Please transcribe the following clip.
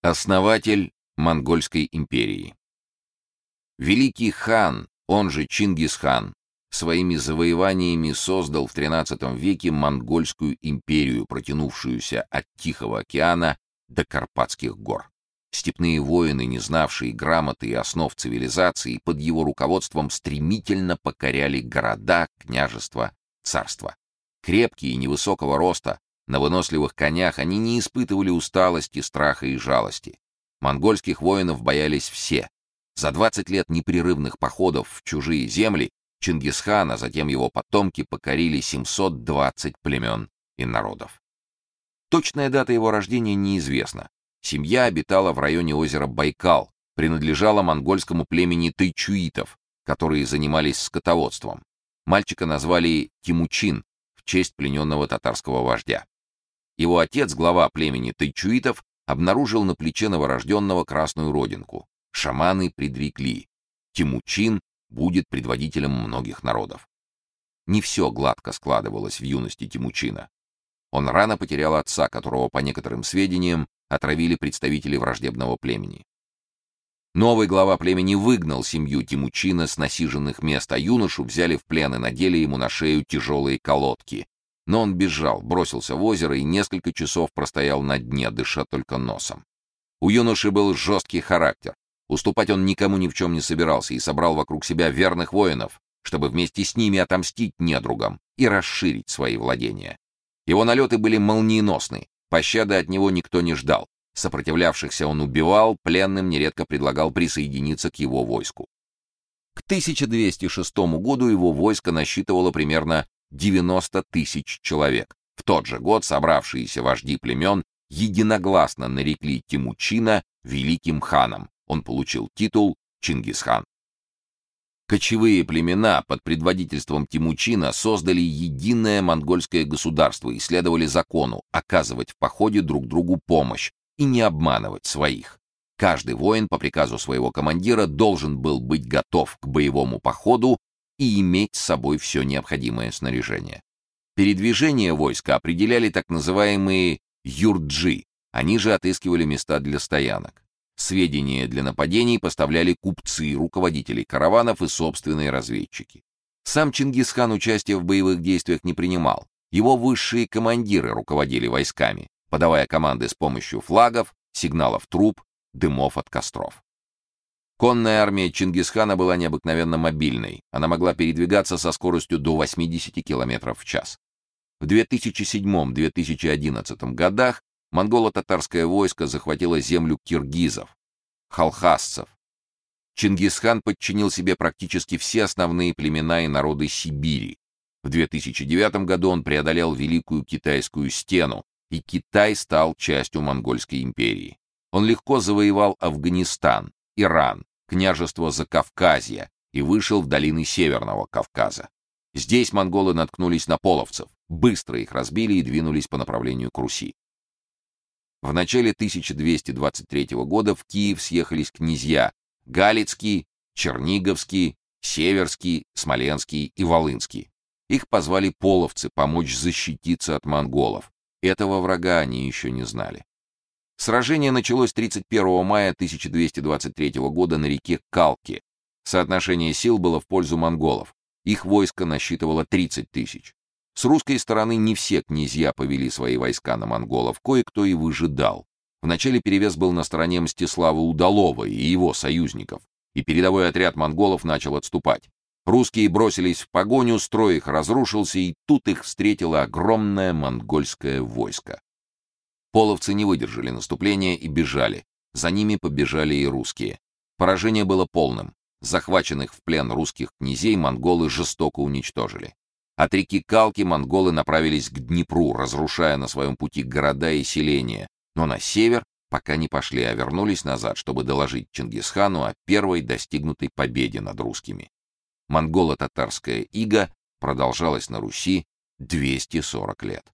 Основатель Монгольской империи. Великий хан, он же Чингисхан, своими завоеваниями создал в XIII веке Монгольскую империю, протянувшуюся от Тихого океана до Карпатских гор. Степные воины, не знавшие грамоты и основ цивилизации, под его руководством стремительно покоряли города, княжества, царства. Крепкие и невысокого роста, на выносливых конях они не испытывали усталости, страха и жалости. Монгольских воинов боялись все. За 20 лет непрерывных походов в чужие земли Чингисхан, а затем его потомки покорили 720 племен и народов. Точная дата его рождения неизвестна. Семья обитала в районе озера Байкал, принадлежала монгольскому племени тайчуитов, которые занимались скотоводством. Мальчика назвали Тимучин в честь плененного татарского вождя. Его отец, глава племени тайчуитов, обнаружил на плече новорожденного красную родинку. Шаманы предрекли: Тимучин будет предводителем многих народов. Не все гладко складывалось в юности Тимучина. Он рано потерял отца, которого, по некоторым сведениям, отравили представители враждебного племени. Новый глава племени выгнал семью Тимучина с насиженных мест, а юношу взяли в плен и надели ему на шею тяжелые колодки. Но он бежал, бросился в озеро и несколько часов простоял на дне, дыша только носом. У юноши был жесткий характер. Уступать он никому ни в чем не собирался и собрал вокруг себя верных воинов, чтобы вместе с ними отомстить недругам и расширить свои владения. Его налеты были молниеносны, Пощады от него никто не ждал. Сопротивлявшихся он убивал, пленным нередко предлагал присоединиться к его войску. К 1206 году его войско насчитывало примерно 90 тысяч человек. В тот же год собравшиеся вожди племен единогласно нарекли Тимучина великим ханом. Он получил титул Чингисхан. Кочевые племена под предводительством Тимучина создали единое монгольское государство и следовали закону оказывать в походе друг другу помощь и не обманывать своих. Каждый воин по приказу своего командира должен был быть готов к боевому походу и иметь с собой все необходимое снаряжение. Передвижение войска определяли так называемые юрджи, они же отыскивали места для стоянок. Сведения для нападений поставляли купцы, руководители караванов и собственные разведчики. Сам Чингисхан участия в боевых действиях не принимал. Его высшие командиры руководили войсками, подавая команды с помощью флагов, сигналов труб, дымов от костров. Конная армия Чингисхана была необыкновенно мобильной. Она могла передвигаться со скоростью до 80 км в час. В 2007-2011 годах монголо-татарское войско захватило землю киргизов, халхасцев. Чингисхан подчинил себе практически все основные племена и народы Сибири. В 2009 году он преодолел Великую Китайскую стену, и Китай стал частью Монгольской империи. Он легко завоевал Афганистан, Иран, княжество Закавказья и вышел в долины Северного Кавказа. Здесь монголы наткнулись на половцев, быстро их разбили и двинулись по направлению к Руси. В начале 1223 года в Киев съехались князья Галицкий, Черниговский, Северский, Смоленский и Волынский. Их позвали половцы помочь защититься от монголов. Этого врага они еще не знали. Сражение началось 31 мая 1223 года на реке Калки. Соотношение сил было в пользу монголов. Их войско насчитывало 30 тысяч. С русской стороны не все князья повели свои войска на монголов, кое-кто и выжидал. Вначале перевес был на стороне Мстислава Удалова и его союзников, и передовой отряд монголов начал отступать. Русские бросились в погоню, строй их разрушился, и тут их встретило огромное монгольское войско. Половцы не выдержали наступления и бежали. За ними побежали и русские. Поражение было полным. Захваченных в плен русских князей монголы жестоко уничтожили. От реки Калки монголы направились к Днепру, разрушая на своем пути города и селения, но на север пока не пошли, а вернулись назад, чтобы доложить Чингисхану о первой достигнутой победе над русскими. Монголо-татарская ига продолжалась на Руси 240 лет.